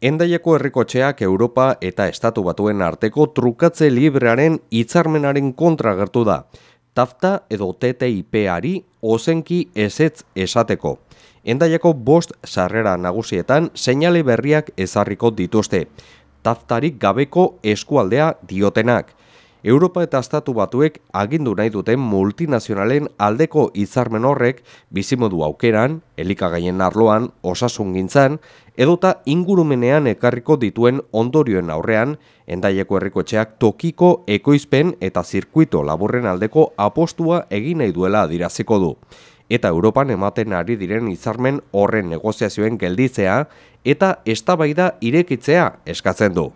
Endaiako herrikotxeak Europa eta Estatu batuen arteko trukatze librearen hitzarmenaren kontra gertu da. Tafta edo TTIP-ari ozenki ezetz esateko. Endaiako bost sarrera nagusietan seinale berriak ezarriko dituzte. Taftarik gabeko eskualdea diotenak. Europa eta Estatu batuek agindu nahi duten multinazionalen aldeko izarmen horrek bizimodu aukeran, elikagaien arloan, osasun gintzan, edota ingurumenean ekarriko dituen ondorioen aurrean, endaieko herrikotxeak tokiko ekoizpen eta zirkuito laburren aldeko apostua egin nahi duela adiraziko du. Eta Europan ematen ari diren izarmen horren negoziazioen gelditzea eta eztabaida irekitzea eskatzen du.